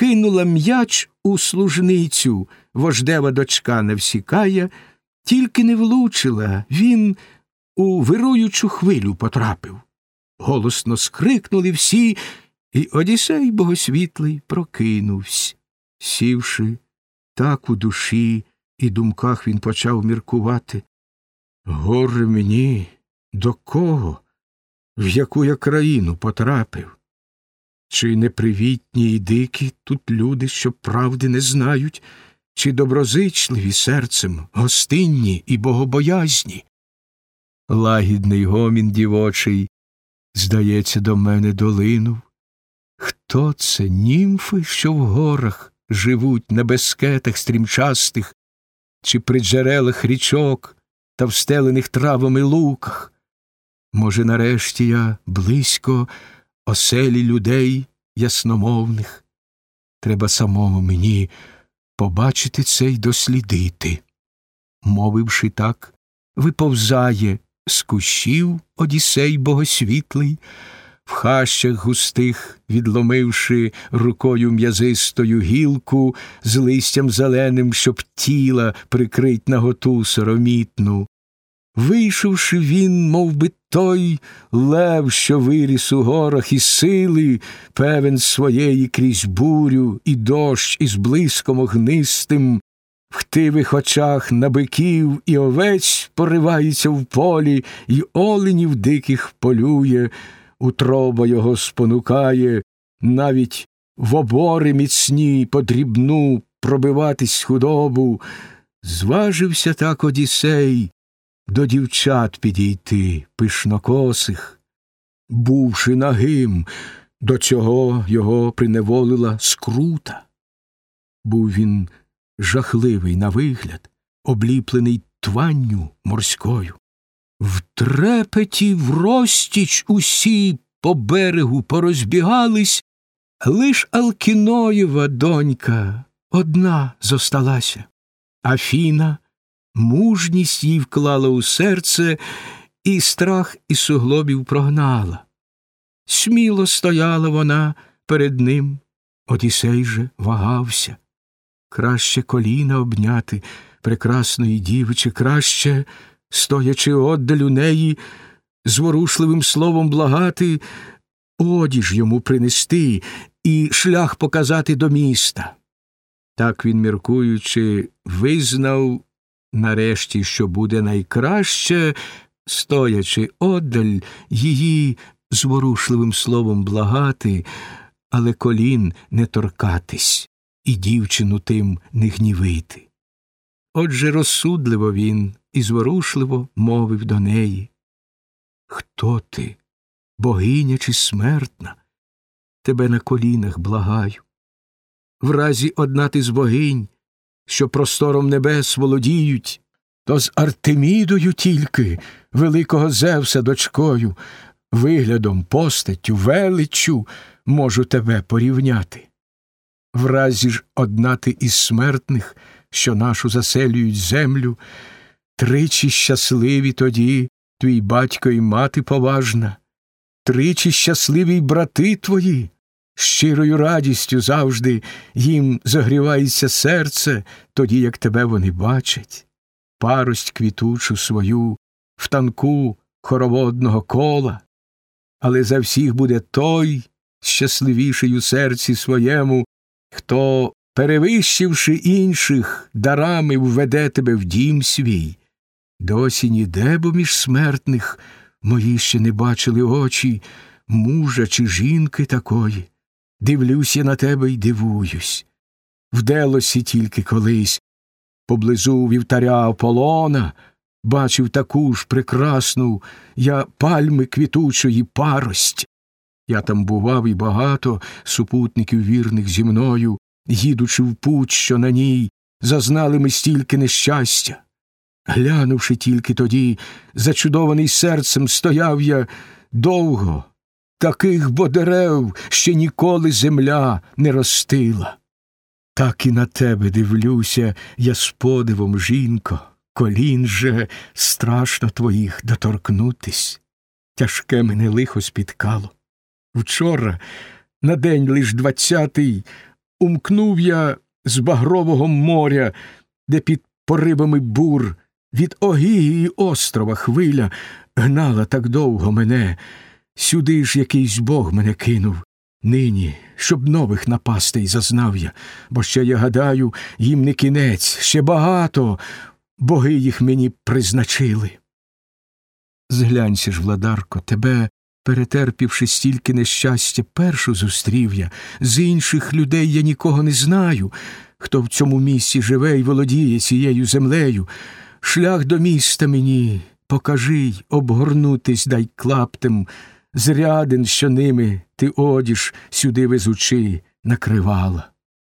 кинула м'яч у служницю, вождева дочка Невсікая, тільки не влучила, він у вируючу хвилю потрапив. Голосно скрикнули всі, і Одіссей богосвітлий прокинувся. Сівши, так у душі і думках він почав міркувати. Горе мені, до кого, в яку я країну потрапив? Чи непривітні і дикі тут люди, що правди не знають, чи доброзичливі серцем, гостинні і богобоязні? Лагідний гомін дівочий, здається, до мене долинув. Хто це німфи, що в горах живуть на безкетах стрімчастих, чи при джерелах річок та встелених травами луках? Може, нарешті я близько оселі людей ясномовних. Треба самому мені побачити це й дослідити. Мовивши так, виповзає з кущів Одіссей богосвітлий, в хащах густих, відломивши рукою м'язистою гілку з листям зеленим, щоб тіла прикрить наготу соромітну. Вийшовши він, мов би той лев, що виріс у горах, і сили, певен своєї крізь бурю, і дощ із блиском огнистим, в хтивих очах на биків і овець поривається в полі, і оленів диких полює, утроба його спонукає, навіть в обори міцні подрібну пробиватись худобу. Зважився так Одіссей до дівчат підійти пишнокосих. Бувши нагим, до цього його приневолила скрута. Був він жахливий на вигляд, обліплений тванню морською. В трепеті в розтіч усі по берегу порозбігались, лиш Алкіноєва донька одна зосталася. Афіна мужність їй вклала у серце і страх із суглобів прогнала. Сміло стояла вона перед ним, Одісей же вагався. Краще коліна обняти прекрасної діви, краще, стоячи оддалю неї, зворушливим словом благати, одіж йому принести і шлях показати до міста. Так він, міркуючи, визнав нарешті, що буде найкраще, стоячи оддаль, її зворушливим словом благати, але колін не торкатись і дівчину тим не гнівити. Отже, розсудливо він і зворушливо мовив до неї Хто ти, богиня чи смертна? Тебе на колінах благаю. В разі одна ти з богинь, що простором небес володіють, то з Артемідою тільки, великого Зевса дочкою, виглядом, постаттю, величчю можу тебе порівняти. В разі ж одна ти із смертних, що нашу заселюють землю, тричі щасливі тоді твій батько і мати поважна, тричі щасливі й брати твої, щирою радістю завжди їм загрівається серце, тоді як тебе вони бачать, парость квітучу свою в танку хороводного кола, але за всіх буде той щасливіший у серці своєму, хто, перевищивши інших, дарами введе тебе в дім свій. Досі ніде, бо між смертних мої ще не бачили очі мужа чи жінки такої. Дивлюсь я на тебе й дивуюсь. В Делосі тільки колись, поблизу вівтаря Аполлона, бачив таку ж прекрасну я пальми квітучої парость. Я там бував і багато супутників вірних зі мною, їдучи в путь, що на ній, зазнали ми стільки нещастя. Глянувши тільки тоді, зачудований серцем, стояв я довго, таких бо дерев ще ніколи земля не ростила. Так і на тебе дивлюся, я з подивом, жінко, колін же страшно твоїх доторкнутись. Тяжке мене лихо спіткало. Вчора, на день лиш двадцятий, Умкнув я з багрового моря, де під поривами бур від Огії острова хвиля гнала так довго мене. Сюди ж якийсь бог мене кинув. Нині, щоб нових напастей зазнав я, бо ще я гадаю, їм не кінець, ще багато боги їх мені призначили. Зглянься ж, владарко, тебе, перетерпівши стільки нещастя, першу зустрів я, з інших людей я нікого не знаю, хто в цьому місці живе і володіє цією землею. Шлях до міста мені покажи й обгорнутись дай клаптем, з рядин, що ними ти одіж сюди везучи, накривала.